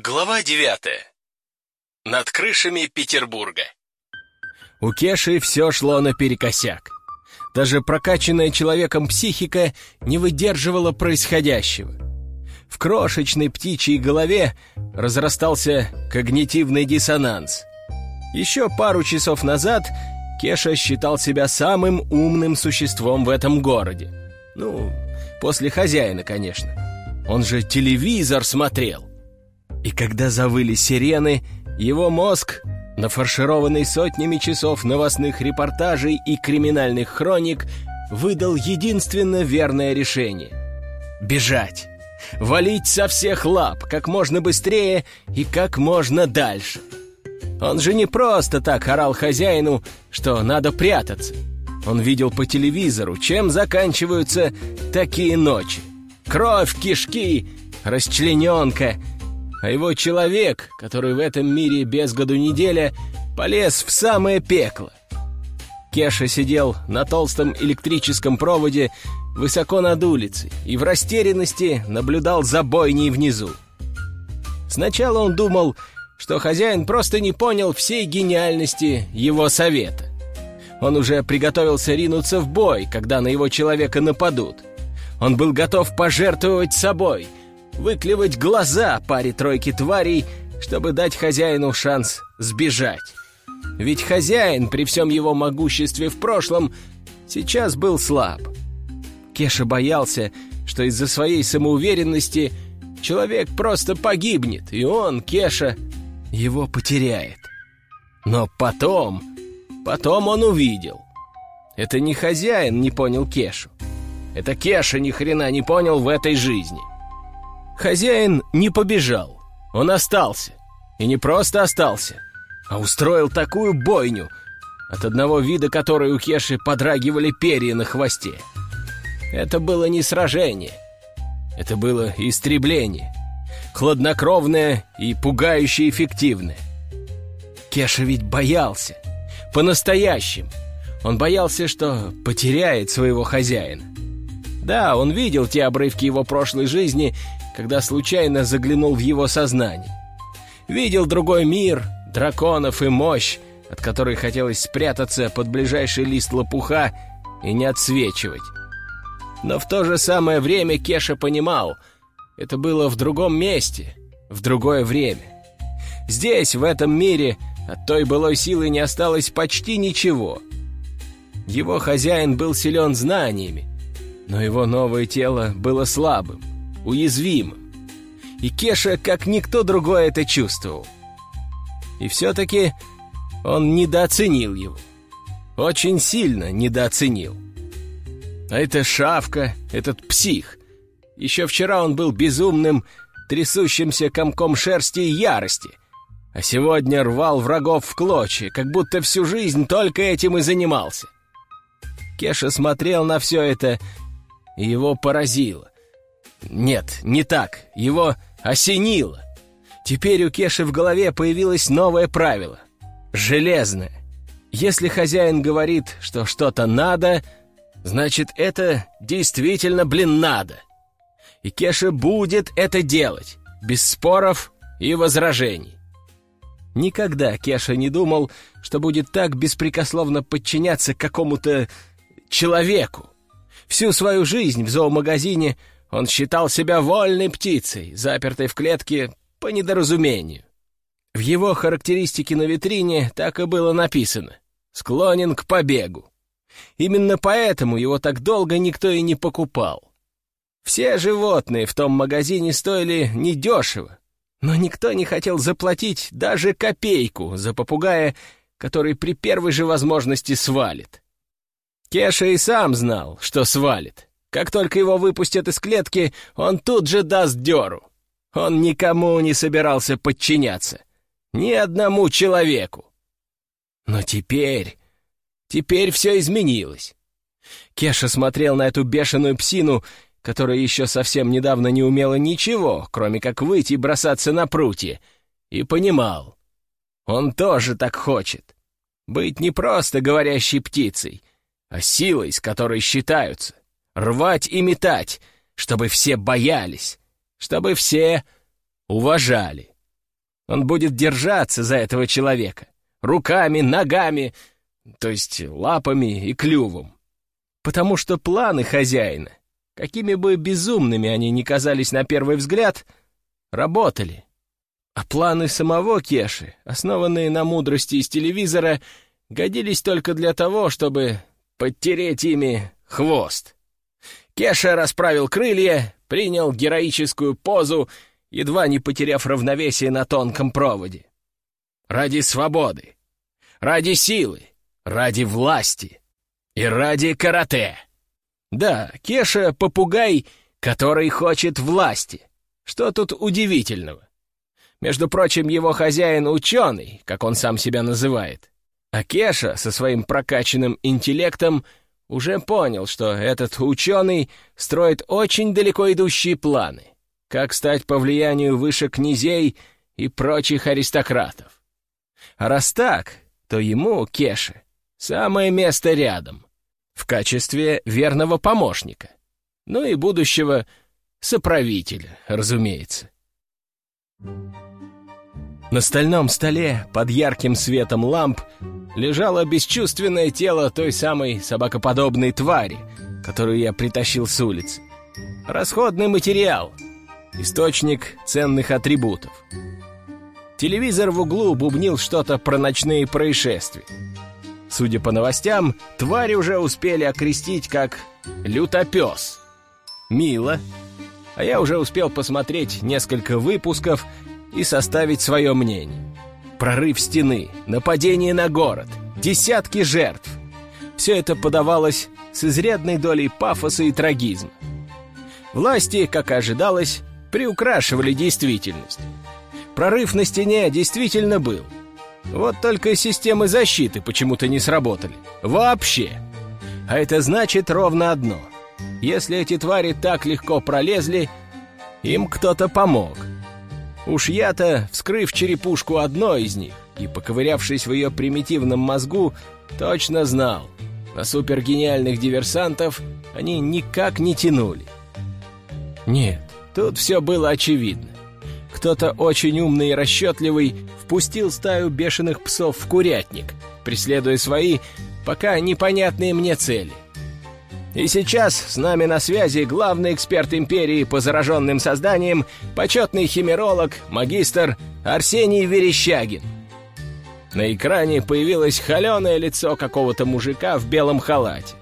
Глава девятая. Над крышами Петербурга. У Кеши все шло наперекосяк. Даже прокачанная человеком психика не выдерживала происходящего. В крошечной птичьей голове разрастался когнитивный диссонанс. Еще пару часов назад Кеша считал себя самым умным существом в этом городе. Ну, после хозяина, конечно. Он же телевизор смотрел. И когда завыли сирены, его мозг, нафаршированный сотнями часов новостных репортажей и криминальных хроник, выдал единственно верное решение — бежать. Валить со всех лап, как можно быстрее и как можно дальше. Он же не просто так орал хозяину, что надо прятаться. Он видел по телевизору, чем заканчиваются такие ночи. Кровь, кишки, расчлененка — а его человек, который в этом мире без году неделя, полез в самое пекло. Кеша сидел на толстом электрическом проводе высоко над улицей и в растерянности наблюдал за бойней внизу. Сначала он думал, что хозяин просто не понял всей гениальности его совета. Он уже приготовился ринуться в бой, когда на его человека нападут. Он был готов пожертвовать собой — выклевать глаза паре тройки тварей, чтобы дать хозяину шанс сбежать. Ведь хозяин, при всем его могуществе в прошлом, сейчас был слаб. Кеша боялся, что из-за своей самоуверенности человек просто погибнет, и он, Кеша, его потеряет. Но потом, потом он увидел. Это не хозяин не понял Кешу. Это Кеша ни хрена не понял в этой жизни. Хозяин не побежал, он остался. И не просто остался, а устроил такую бойню, от одного вида которой у Кеши подрагивали перья на хвосте. Это было не сражение, это было истребление, хладнокровное и пугающе эффективное. Кеша ведь боялся, по-настоящему. Он боялся, что потеряет своего хозяина. Да, он видел те обрывки его прошлой жизни когда случайно заглянул в его сознание. Видел другой мир, драконов и мощь, от которой хотелось спрятаться под ближайший лист лопуха и не отсвечивать. Но в то же самое время Кеша понимал, это было в другом месте, в другое время. Здесь, в этом мире, от той былой силы не осталось почти ничего. Его хозяин был силен знаниями, но его новое тело было слабым уязвимым. И Кеша, как никто другой, это чувствовал. И все-таки он недооценил его. Очень сильно недооценил. А это шавка, этот псих. Еще вчера он был безумным, трясущимся комком шерсти и ярости. А сегодня рвал врагов в клочья, как будто всю жизнь только этим и занимался. Кеша смотрел на все это, и его поразило. Нет, не так. Его осенило. Теперь у Кеши в голове появилось новое правило. Железное. Если хозяин говорит, что что-то надо, значит, это действительно, блин, надо. И Кеша будет это делать, без споров и возражений. Никогда Кеша не думал, что будет так беспрекословно подчиняться какому-то человеку. Всю свою жизнь в зоомагазине он считал себя вольной птицей, запертой в клетке по недоразумению. В его характеристике на витрине так и было написано «Склонен к побегу». Именно поэтому его так долго никто и не покупал. Все животные в том магазине стоили недешево, но никто не хотел заплатить даже копейку за попугая, который при первой же возможности свалит. Кеша и сам знал, что свалит. Как только его выпустят из клетки, он тут же даст дёру. Он никому не собирался подчиняться. Ни одному человеку. Но теперь... Теперь все изменилось. Кеша смотрел на эту бешеную псину, которая еще совсем недавно не умела ничего, кроме как выйти и бросаться на прутье, и понимал. Он тоже так хочет. Быть не просто говорящей птицей, а силой, с которой считаются рвать и метать, чтобы все боялись, чтобы все уважали. Он будет держаться за этого человека. Руками, ногами, то есть лапами и клювом. Потому что планы хозяина, какими бы безумными они ни казались на первый взгляд, работали. А планы самого Кеши, основанные на мудрости из телевизора, годились только для того, чтобы подтереть ими хвост. Кеша расправил крылья, принял героическую позу, едва не потеряв равновесие на тонком проводе. Ради свободы, ради силы, ради власти и ради карате. Да, Кеша — попугай, который хочет власти. Что тут удивительного? Между прочим, его хозяин — ученый, как он сам себя называет. А Кеша со своим прокачанным интеллектом уже понял, что этот ученый строит очень далеко идущие планы, как стать по влиянию выше князей и прочих аристократов. А раз так, то ему, Кеше, самое место рядом, в качестве верного помощника, ну и будущего соправителя, разумеется. На стальном столе под ярким светом ламп лежало бесчувственное тело той самой собакоподобной твари, которую я притащил с улицы. Расходный материал, источник ценных атрибутов. Телевизор в углу бубнил что-то про ночные происшествия. Судя по новостям, твари уже успели окрестить как «лютопес». Мило. А я уже успел посмотреть несколько выпусков и составить свое мнение. Прорыв стены, нападение на город, десятки жертв. Все это подавалось с изрядной долей пафоса и трагизма. Власти, как и ожидалось, приукрашивали действительность. Прорыв на стене действительно был. Вот только системы защиты почему-то не сработали. Вообще. А это значит ровно одно. Если эти твари так легко пролезли, им кто-то помог. Уж я-то, вскрыв черепушку одной из них и поковырявшись в ее примитивном мозгу, точно знал, на супергениальных диверсантов они никак не тянули. Нет, тут все было очевидно. Кто-то очень умный и расчетливый впустил стаю бешеных псов в курятник, преследуя свои, пока непонятные мне цели — и сейчас с нами на связи главный эксперт империи по зараженным созданиям, почетный химеролог, магистр Арсений Верещагин. На экране появилось холеное лицо какого-то мужика в белом халате.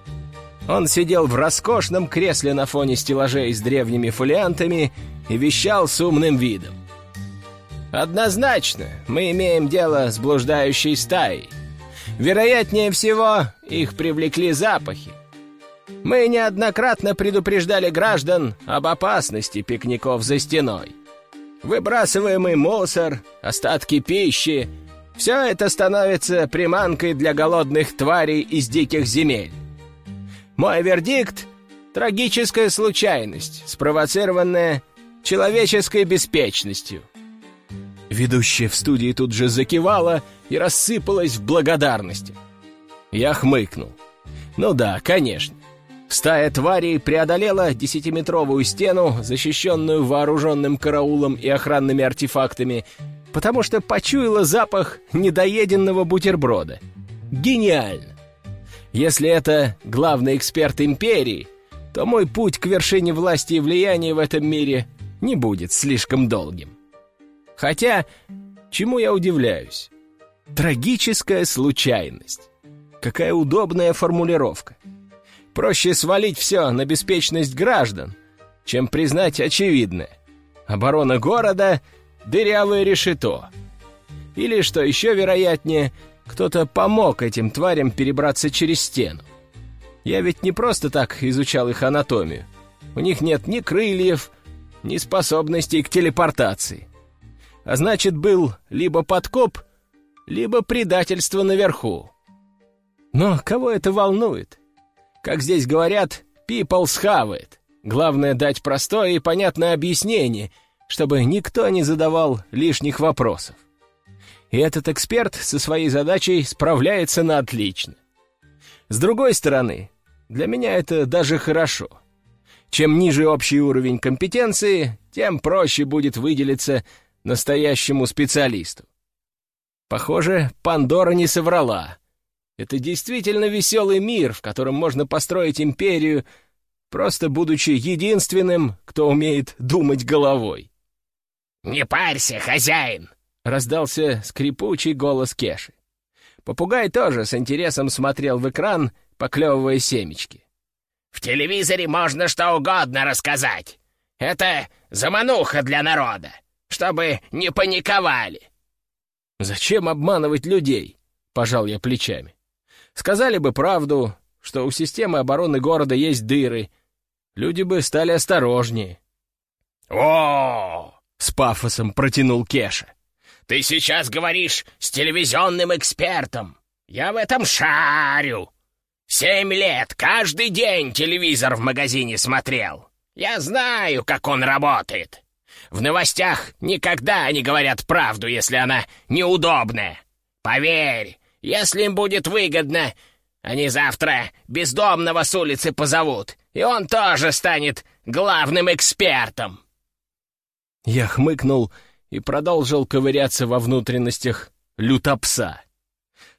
Он сидел в роскошном кресле на фоне стеллажей с древними фолиантами и вещал с умным видом. «Однозначно, мы имеем дело с блуждающей стаей. Вероятнее всего, их привлекли запахи. Мы неоднократно предупреждали граждан об опасности пикников за стеной. Выбрасываемый мусор, остатки пищи — все это становится приманкой для голодных тварей из диких земель. Мой вердикт — трагическая случайность, спровоцированная человеческой беспечностью. Ведущая в студии тут же закивала и рассыпалась в благодарности. Я хмыкнул. Ну да, конечно. Стая тварей преодолела десятиметровую стену, защищенную вооруженным караулом и охранными артефактами, потому что почуяла запах недоеденного бутерброда. Гениально! Если это главный эксперт империи, то мой путь к вершине власти и влияния в этом мире не будет слишком долгим. Хотя, чему я удивляюсь? Трагическая случайность. Какая удобная формулировка. Проще свалить все на беспечность граждан, чем признать очевидное. Оборона города — дырявое решето. Или, что еще вероятнее, кто-то помог этим тварям перебраться через стену. Я ведь не просто так изучал их анатомию. У них нет ни крыльев, ни способностей к телепортации. А значит, был либо подкоп, либо предательство наверху. Но кого это волнует? Как здесь говорят, people схавает. Главное дать простое и понятное объяснение, чтобы никто не задавал лишних вопросов. И этот эксперт со своей задачей справляется на отлично. С другой стороны, для меня это даже хорошо. Чем ниже общий уровень компетенции, тем проще будет выделиться настоящему специалисту. Похоже, Пандора не соврала. Это действительно веселый мир, в котором можно построить империю, просто будучи единственным, кто умеет думать головой. «Не парься, хозяин!» — раздался скрипучий голос Кеши. Попугай тоже с интересом смотрел в экран, поклевывая семечки. «В телевизоре можно что угодно рассказать. Это замануха для народа, чтобы не паниковали». «Зачем обманывать людей?» — пожал я плечами. «Сказали бы правду, что у системы обороны города есть дыры. Люди бы стали осторожнее». «О!» — с пафосом протянул Кеша. «Ты сейчас говоришь с телевизионным экспертом. Я в этом шарю. Семь лет, каждый день телевизор в магазине смотрел. Я знаю, как он работает. В новостях никогда не говорят правду, если она неудобная. Поверь, если им будет выгодно, они завтра бездомного с улицы позовут, и он тоже станет главным экспертом. Я хмыкнул и продолжил ковыряться во внутренностях лютопса.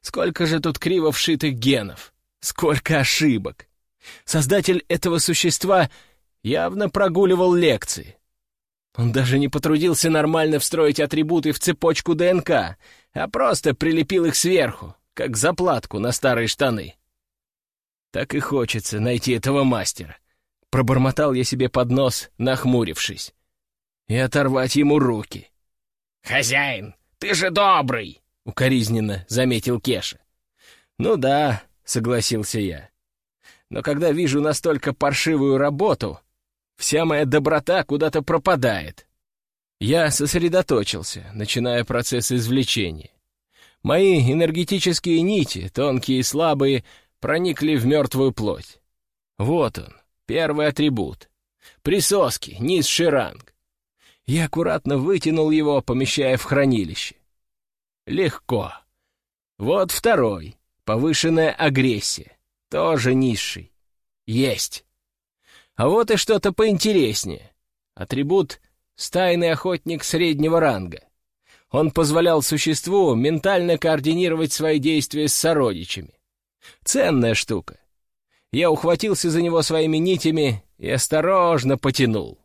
Сколько же тут криво вшитых генов, сколько ошибок. Создатель этого существа явно прогуливал лекции. Он даже не потрудился нормально встроить атрибуты в цепочку ДНК, а просто прилепил их сверху, как заплатку на старые штаны. Так и хочется найти этого мастера. Пробормотал я себе под нос, нахмурившись. И оторвать ему руки. «Хозяин, ты же добрый!» — укоризненно заметил Кеша. «Ну да», — согласился я. «Но когда вижу настолько паршивую работу, Вся моя доброта куда-то пропадает. Я сосредоточился, начиная процесс извлечения. Мои энергетические нити, тонкие и слабые, проникли в мертвую плоть. Вот он, первый атрибут. Присоски, низший ранг. Я аккуратно вытянул его, помещая в хранилище. Легко. Вот второй, повышенная агрессия, тоже низший. Есть. А вот и что-то поинтереснее. Атрибут «стайный охотник среднего ранга». Он позволял существу ментально координировать свои действия с сородичами. Ценная штука. Я ухватился за него своими нитями и осторожно потянул.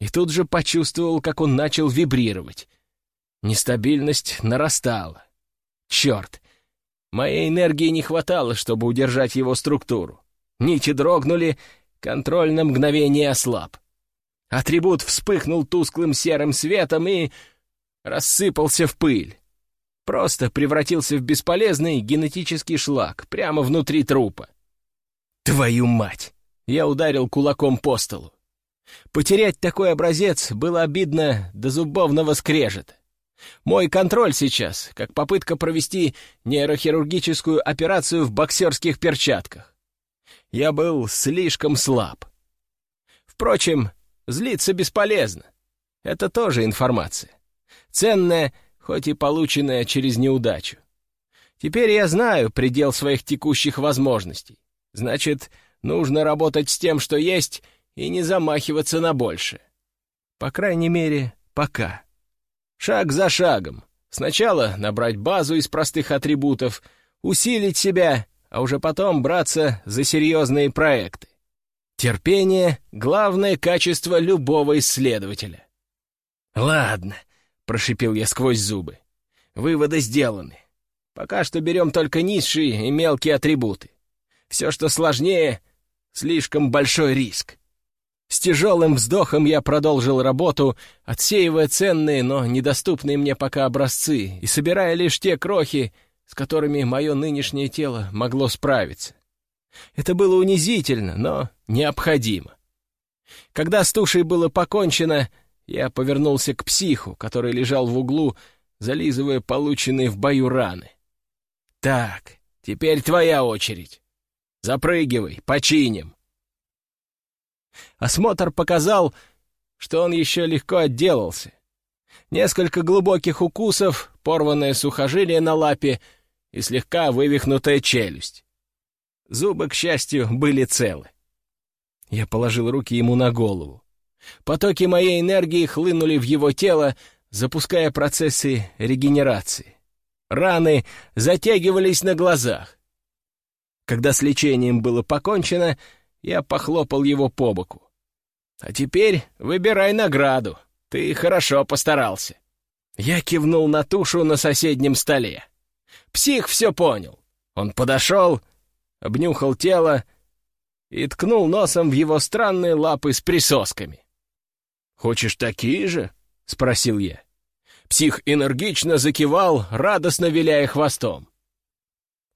И тут же почувствовал, как он начал вибрировать. Нестабильность нарастала. Черт! Моей энергии не хватало, чтобы удержать его структуру. Нити дрогнули, Контроль на мгновение ослаб. Атрибут вспыхнул тусклым серым светом и рассыпался в пыль. Просто превратился в бесполезный генетический шлак прямо внутри трупа. Твою мать! Я ударил кулаком по столу. Потерять такой образец было обидно до зубовного скрежета. Мой контроль сейчас, как попытка провести нейрохирургическую операцию в боксерских перчатках я был слишком слаб. Впрочем, злиться бесполезно. Это тоже информация. Ценная, хоть и полученная через неудачу. Теперь я знаю предел своих текущих возможностей. Значит, нужно работать с тем, что есть, и не замахиваться на большее. По крайней мере, пока. Шаг за шагом. Сначала набрать базу из простых атрибутов, усилить себя а уже потом браться за серьезные проекты. Терпение — главное качество любого исследователя. «Ладно», — прошипел я сквозь зубы, — «выводы сделаны. Пока что берем только низшие и мелкие атрибуты. Все, что сложнее, — слишком большой риск». С тяжелым вздохом я продолжил работу, отсеивая ценные, но недоступные мне пока образцы и собирая лишь те крохи, с которыми мое нынешнее тело могло справиться. Это было унизительно, но необходимо. Когда с тушей было покончено, я повернулся к психу, который лежал в углу, зализывая полученные в бою раны. «Так, теперь твоя очередь. Запрыгивай, починим». Осмотр показал, что он еще легко отделался. Несколько глубоких укусов, порванное сухожилие на лапе — и слегка вывихнутая челюсть. Зубы, к счастью, были целы. Я положил руки ему на голову. Потоки моей энергии хлынули в его тело, запуская процессы регенерации. Раны затягивались на глазах. Когда с лечением было покончено, я похлопал его по боку. «А теперь выбирай награду. Ты хорошо постарался». Я кивнул на тушу на соседнем столе. Псих все понял. Он подошел, обнюхал тело и ткнул носом в его странные лапы с присосками. «Хочешь такие же?» — спросил я. Псих энергично закивал, радостно виляя хвостом.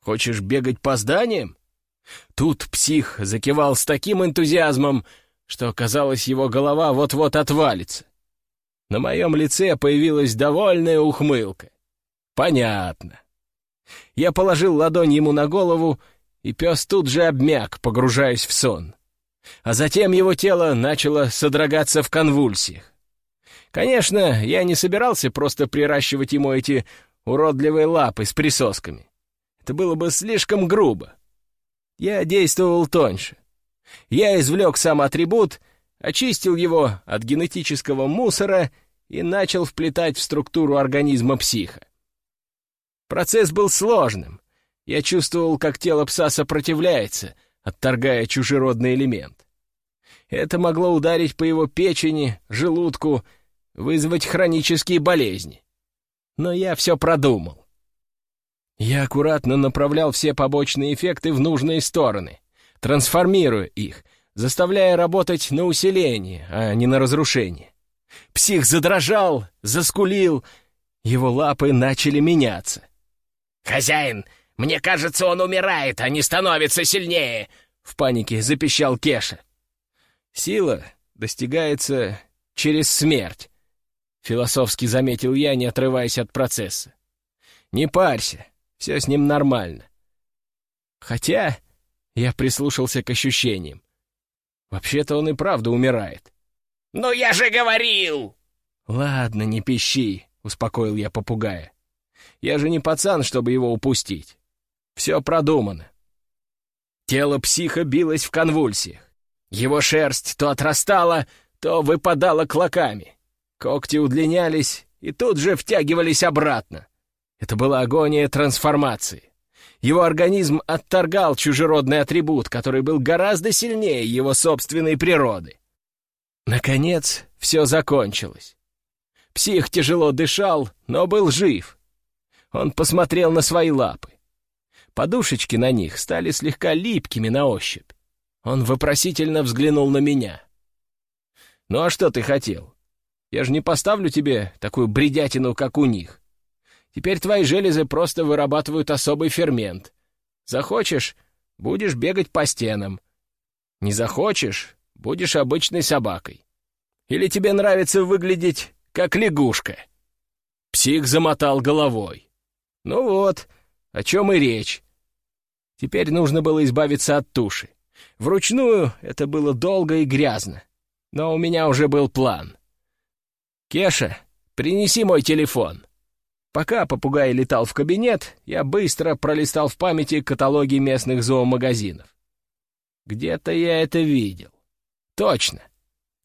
«Хочешь бегать по зданиям?» Тут псих закивал с таким энтузиазмом, что, казалось, его голова вот-вот отвалится. На моем лице появилась довольная ухмылка. «Понятно». Я положил ладонь ему на голову, и пес тут же обмяк, погружаясь в сон. А затем его тело начало содрогаться в конвульсиях. Конечно, я не собирался просто приращивать ему эти уродливые лапы с присосками. Это было бы слишком грубо. Я действовал тоньше. Я извлек сам атрибут, очистил его от генетического мусора и начал вплетать в структуру организма психа. Процесс был сложным. Я чувствовал, как тело пса сопротивляется, отторгая чужеродный элемент. Это могло ударить по его печени, желудку, вызвать хронические болезни. Но я все продумал. Я аккуратно направлял все побочные эффекты в нужные стороны, трансформируя их, заставляя работать на усиление, а не на разрушение. Псих задрожал, заскулил, его лапы начали меняться. «Хозяин, мне кажется, он умирает, а не становится сильнее!» — в панике запищал Кеша. «Сила достигается через смерть», — философски заметил я, не отрываясь от процесса. «Не парься, все с ним нормально». Хотя я прислушался к ощущениям. Вообще-то он и правда умирает. «Ну я же говорил!» «Ладно, не пищи», — успокоил я попугая. «Я же не пацан, чтобы его упустить. Все продумано». Тело психа билось в конвульсиях. Его шерсть то отрастала, то выпадала клоками. Когти удлинялись и тут же втягивались обратно. Это была агония трансформации. Его организм отторгал чужеродный атрибут, который был гораздо сильнее его собственной природы. Наконец, все закончилось. Псих тяжело дышал, но был жив. Он посмотрел на свои лапы. Подушечки на них стали слегка липкими на ощупь. Он вопросительно взглянул на меня. «Ну а что ты хотел? Я же не поставлю тебе такую бредятину, как у них. Теперь твои железы просто вырабатывают особый фермент. Захочешь — будешь бегать по стенам. Не захочешь — будешь обычной собакой. Или тебе нравится выглядеть как лягушка?» Псих замотал головой. «Ну вот, о чем и речь. Теперь нужно было избавиться от туши. Вручную это было долго и грязно. Но у меня уже был план. «Кеша, принеси мой телефон». Пока попугай летал в кабинет, я быстро пролистал в памяти каталоги местных зоомагазинов. Где-то я это видел. Точно.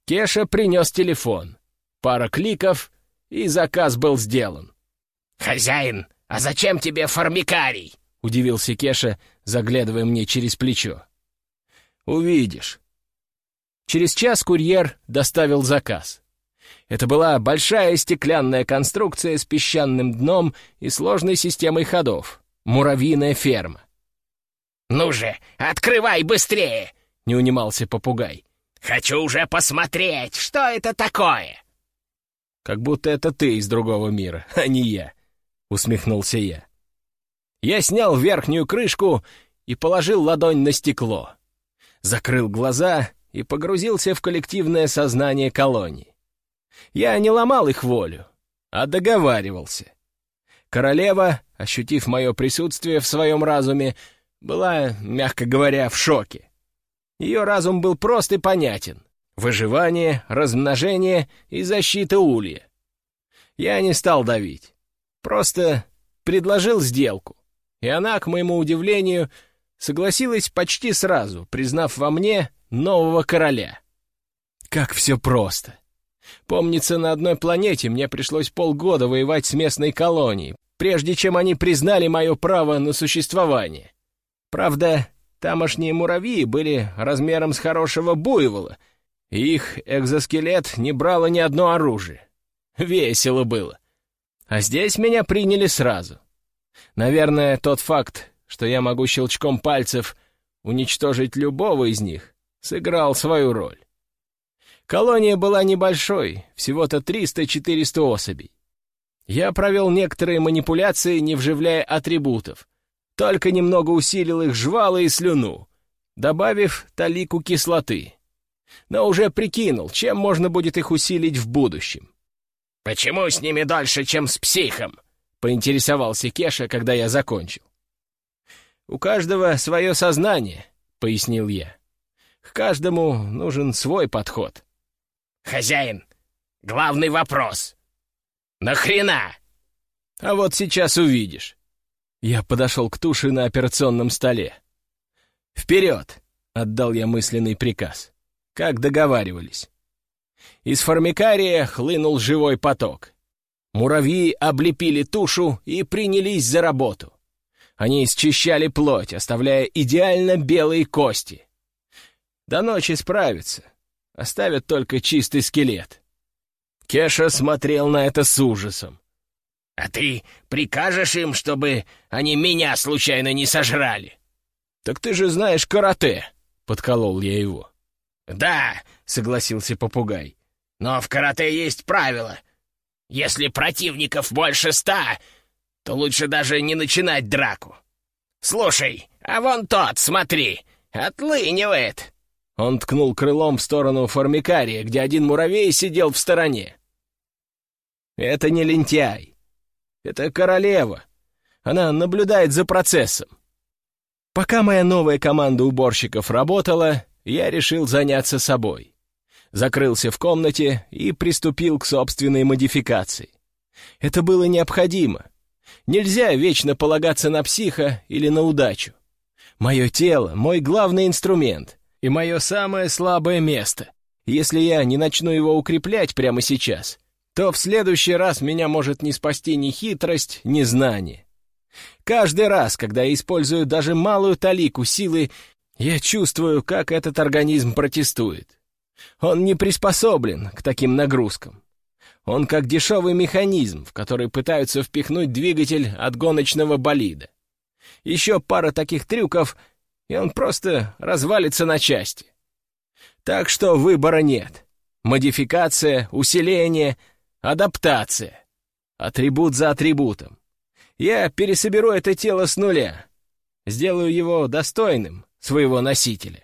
Кеша принес телефон. Пара кликов, и заказ был сделан. «Хозяин, а зачем тебе формикарий?» — удивился Кеша, заглядывая мне через плечо. «Увидишь». Через час курьер доставил заказ. Это была большая стеклянная конструкция с песчаным дном и сложной системой ходов. Муравьиная ферма. «Ну же, открывай быстрее!» — не унимался попугай. «Хочу уже посмотреть, что это такое!» «Как будто это ты из другого мира, а не я», — усмехнулся я. Я снял верхнюю крышку и положил ладонь на стекло. Закрыл глаза и погрузился в коллективное сознание колонии. Я не ломал их волю, а договаривался. Королева, ощутив мое присутствие в своем разуме, была, мягко говоря, в шоке. Ее разум был прост и понятен. Выживание, размножение и защита улья. Я не стал давить. Просто предложил сделку. И она, к моему удивлению, согласилась почти сразу, признав во мне нового короля. Как все просто. Помнится, на одной планете мне пришлось полгода воевать с местной колонией, прежде чем они признали мое право на существование. Правда, тамошние муравьи были размером с хорошего буйвола, и их экзоскелет не брало ни одно оружие. Весело было. А здесь меня приняли сразу. Наверное, тот факт, что я могу щелчком пальцев уничтожить любого из них, сыграл свою роль. Колония была небольшой, всего-то 300-400 особей. Я провел некоторые манипуляции, не вживляя атрибутов, только немного усилил их жвалы и слюну, добавив талику кислоты. Но уже прикинул, чем можно будет их усилить в будущем. «Почему с ними дольше, чем с психом?» — поинтересовался Кеша, когда я закончил. «У каждого свое сознание», — пояснил я. «К каждому нужен свой подход». «Хозяин, главный вопрос. Нахрена?» «А вот сейчас увидишь». Я подошел к туше на операционном столе. «Вперед!» — отдал я мысленный приказ. Как договаривались. Из формикария хлынул живой поток. Муравьи облепили тушу и принялись за работу. Они счищали плоть, оставляя идеально белые кости. До ночи справятся. Оставят только чистый скелет. Кеша смотрел на это с ужасом. «А ты прикажешь им, чтобы они меня случайно не сожрали?» «Так ты же знаешь карате!» — подколол я его. «Да», — согласился попугай. Но в карате есть правило. Если противников больше ста, то лучше даже не начинать драку. Слушай, а вон тот, смотри, отлынивает. Он ткнул крылом в сторону формикария, где один муравей сидел в стороне. Это не лентяй. Это королева. Она наблюдает за процессом. Пока моя новая команда уборщиков работала, я решил заняться собой закрылся в комнате и приступил к собственной модификации. Это было необходимо. Нельзя вечно полагаться на психа или на удачу. Мое тело — мой главный инструмент и мое самое слабое место. Если я не начну его укреплять прямо сейчас, то в следующий раз меня может не спасти ни хитрость, ни знание. Каждый раз, когда я использую даже малую талику силы, я чувствую, как этот организм протестует. Он не приспособлен к таким нагрузкам. Он как дешевый механизм, в который пытаются впихнуть двигатель от гоночного болида. Еще пара таких трюков, и он просто развалится на части. Так что выбора нет. Модификация, усиление, адаптация. Атрибут за атрибутом. Я пересоберу это тело с нуля. Сделаю его достойным своего носителя.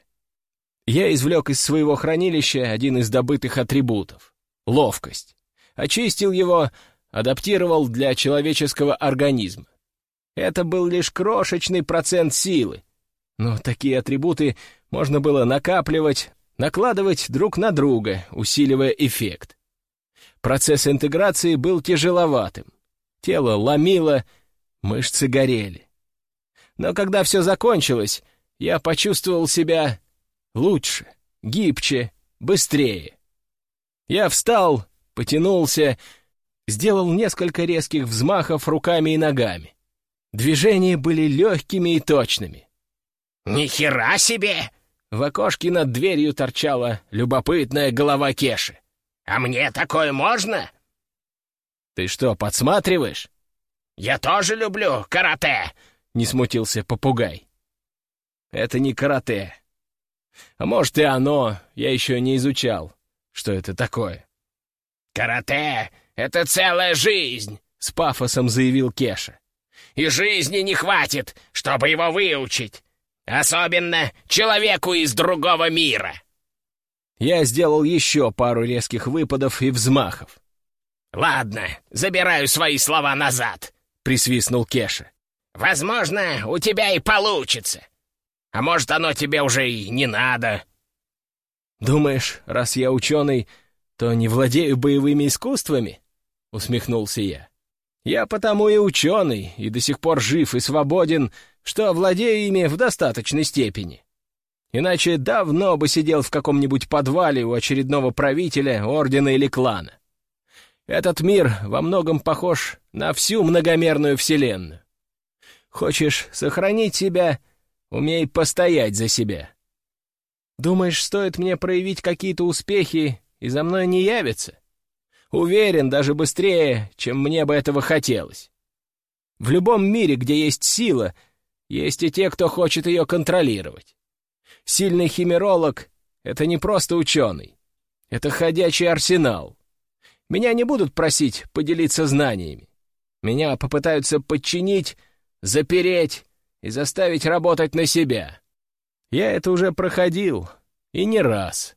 Я извлек из своего хранилища один из добытых атрибутов — ловкость. Очистил его, адаптировал для человеческого организма. Это был лишь крошечный процент силы, но такие атрибуты можно было накапливать, накладывать друг на друга, усиливая эффект. Процесс интеграции был тяжеловатым. Тело ломило, мышцы горели. Но когда все закончилось, я почувствовал себя Лучше, гибче, быстрее. Я встал, потянулся, сделал несколько резких взмахов руками и ногами. Движения были легкими и точными. «Ни хера себе!» В окошке над дверью торчала любопытная голова Кеши. «А мне такое можно?» «Ты что, подсматриваешь?» «Я тоже люблю карате!» — не смутился попугай. «Это не карате. А может, и оно, я еще не изучал, что это такое. «Карате — это целая жизнь!» — с пафосом заявил Кеша. «И жизни не хватит, чтобы его выучить, особенно человеку из другого мира!» Я сделал еще пару резких выпадов и взмахов. «Ладно, забираю свои слова назад», — присвистнул Кеша. «Возможно, у тебя и получится. А может, оно тебе уже и не надо?» «Думаешь, раз я ученый, то не владею боевыми искусствами?» — усмехнулся я. «Я потому и ученый, и до сих пор жив и свободен, что владею ими в достаточной степени. Иначе давно бы сидел в каком-нибудь подвале у очередного правителя, ордена или клана. Этот мир во многом похож на всю многомерную вселенную. Хочешь сохранить себя — умей постоять за себя. Думаешь, стоит мне проявить какие-то успехи, и за мной не явится? Уверен, даже быстрее, чем мне бы этого хотелось. В любом мире, где есть сила, есть и те, кто хочет ее контролировать. Сильный химеролог — это не просто ученый. Это ходячий арсенал. Меня не будут просить поделиться знаниями. Меня попытаются подчинить, запереть и заставить работать на себя. Я это уже проходил, и не раз.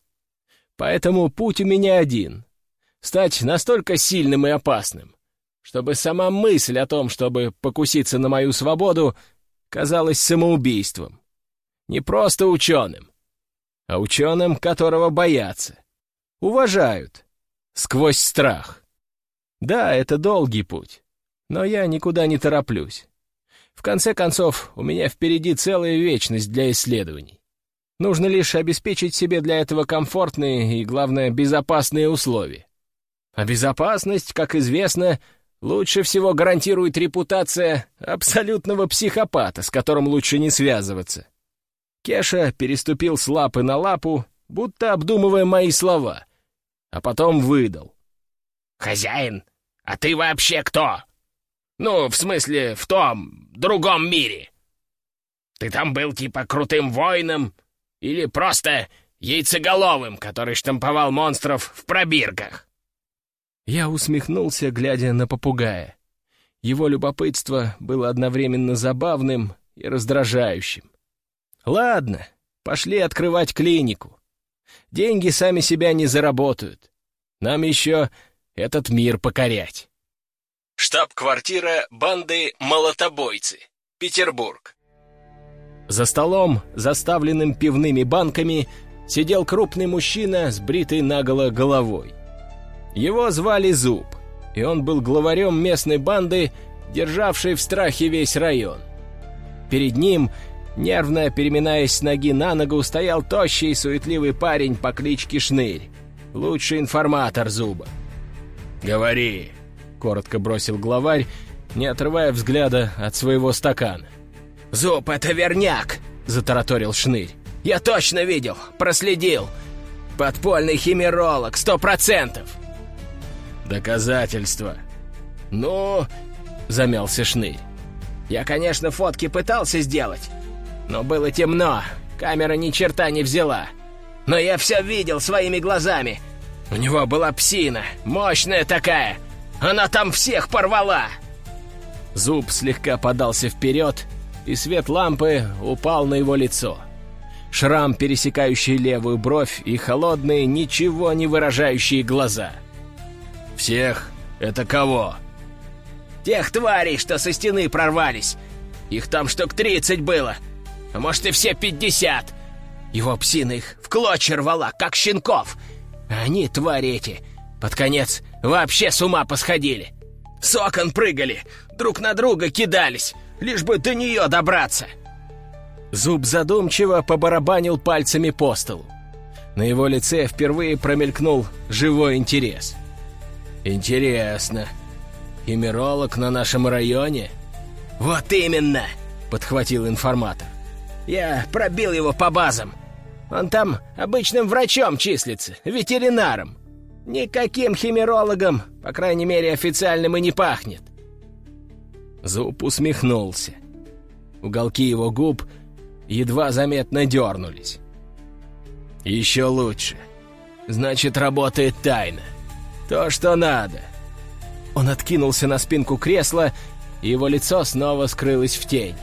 Поэтому путь у меня один — стать настолько сильным и опасным, чтобы сама мысль о том, чтобы покуситься на мою свободу, казалась самоубийством. Не просто ученым, а ученым, которого боятся, уважают, сквозь страх. Да, это долгий путь, но я никуда не тороплюсь. В конце концов, у меня впереди целая вечность для исследований. Нужно лишь обеспечить себе для этого комфортные и, главное, безопасные условия. А безопасность, как известно, лучше всего гарантирует репутация абсолютного психопата, с которым лучше не связываться. Кеша переступил с лапы на лапу, будто обдумывая мои слова, а потом выдал. «Хозяин, а ты вообще кто? Ну, в смысле, в том, другом мире. Ты там был типа крутым воином или просто яйцеголовым, который штамповал монстров в пробирках?» Я усмехнулся, глядя на попугая. Его любопытство было одновременно забавным и раздражающим. «Ладно, пошли открывать клинику. Деньги сами себя не заработают. Нам еще этот мир покорять». Штаб-квартира банды «Молотобойцы», Петербург. За столом, заставленным пивными банками, сидел крупный мужчина с бритой наголо головой. Его звали Зуб, и он был главарем местной банды, державшей в страхе весь район. Перед ним, нервно переминаясь с ноги на ногу, стоял тощий и суетливый парень по кличке Шнырь, лучший информатор Зуба. «Говори», — коротко бросил главарь, не отрывая взгляда от своего стакана. «Зуб, это верняк!» — затараторил Шнырь. «Я точно видел, проследил. Подпольный химеролог, сто процентов!» «Доказательства!» «Ну...» — замялся Шнырь. «Я, конечно, фотки пытался сделать, но было темно, камера ни черта не взяла. Но я все видел своими глазами. У него была псина, мощная такая, она там всех порвала!» Зуб слегка подался вперед, и свет лампы упал на его лицо. Шрам, пересекающий левую бровь, и холодные, ничего не выражающие глаза. «Всех? Это кого?» «Тех тварей, что со стены прорвались. Их там штук тридцать было, а может и все пятьдесят. Его псина их в клочья рвала, как щенков. А они, твари эти, под конец вообще с ума посходили. С окон прыгали, друг на друга кидались, лишь бы до нее добраться. Зуб задумчиво побарабанил пальцами по столу. На его лице впервые промелькнул живой интерес. «Интересно. Химеролог на нашем районе?» «Вот именно!» — подхватил информатор. «Я пробил его по базам. Он там обычным врачом числится, ветеринаром. Никаким химерологом, по крайней мере, официальным и не пахнет. Зуб усмехнулся. Уголки его губ едва заметно дернулись. «Еще лучше. Значит, работает тайно. То, что надо». Он откинулся на спинку кресла, и его лицо снова скрылось в тени.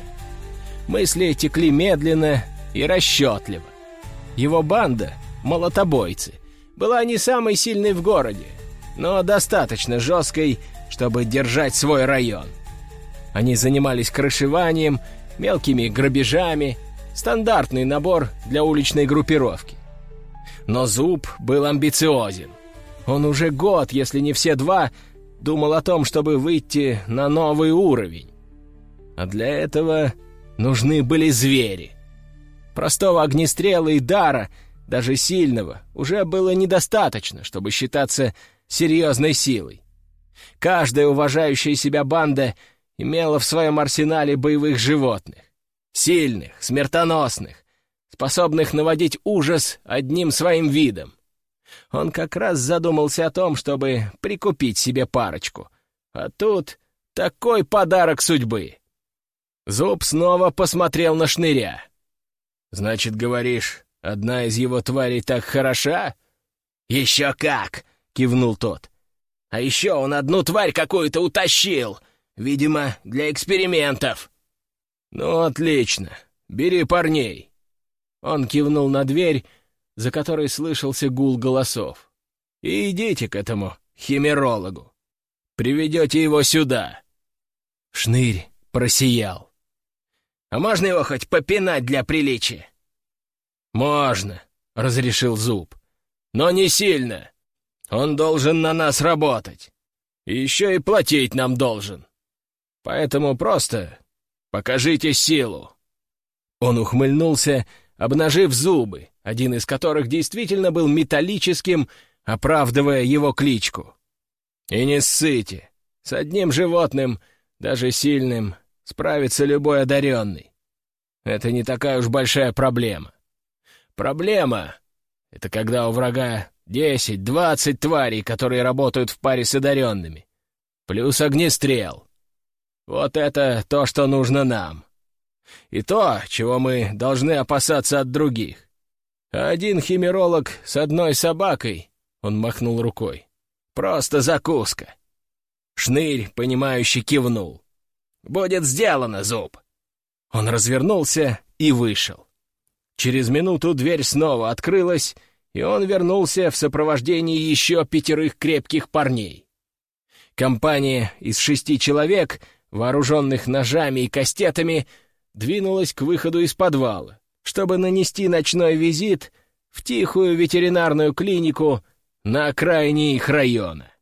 Мысли текли медленно и расчетливо. Его банда — молотобойцы была не самой сильной в городе, но достаточно жесткой, чтобы держать свой район. Они занимались крышеванием, мелкими грабежами, стандартный набор для уличной группировки. Но Зуб был амбициозен. Он уже год, если не все два, думал о том, чтобы выйти на новый уровень. А для этого нужны были звери. Простого огнестрела и дара, даже сильного, уже было недостаточно, чтобы считаться серьезной силой. Каждая уважающая себя банда имела в своем арсенале боевых животных. Сильных, смертоносных, способных наводить ужас одним своим видом. Он как раз задумался о том, чтобы прикупить себе парочку. А тут такой подарок судьбы. Зуб снова посмотрел на шныря. «Значит, говоришь, одна из его тварей так хороша?» «Еще как!» — кивнул тот. «А еще он одну тварь какую-то утащил, видимо, для экспериментов». «Ну, отлично. Бери парней». Он кивнул на дверь, за которой слышался гул голосов. «И идите к этому химерологу. Приведете его сюда». Шнырь просиял. «А можно его хоть попинать для приличия?» «Можно», — разрешил Зуб. «Но не сильно. Он должен на нас работать. И еще и платить нам должен. Поэтому просто покажите силу». Он ухмыльнулся, обнажив зубы, один из которых действительно был металлическим, оправдывая его кличку. «И не ссыте. С одним животным, даже сильным, справится любой одаренный. Это не такая уж большая проблема. Проблема — это когда у врага десять-двадцать тварей, которые работают в паре с одаренными. Плюс огнестрел. Вот это то, что нужно нам. И то, чего мы должны опасаться от других. один химеролог с одной собакой, он махнул рукой, просто закуска. Шнырь, понимающе кивнул. «Будет сделано, зуб!» Он развернулся и вышел. Через минуту дверь снова открылась, и он вернулся в сопровождении еще пятерых крепких парней. Компания из шести человек, вооруженных ножами и кастетами, двинулась к выходу из подвала, чтобы нанести ночной визит в тихую ветеринарную клинику на окраине их района.